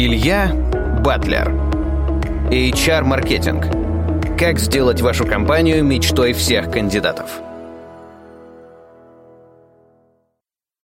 Илья Батлер. HR-маркетинг. Как сделать вашу компанию мечтой всех кандидатов.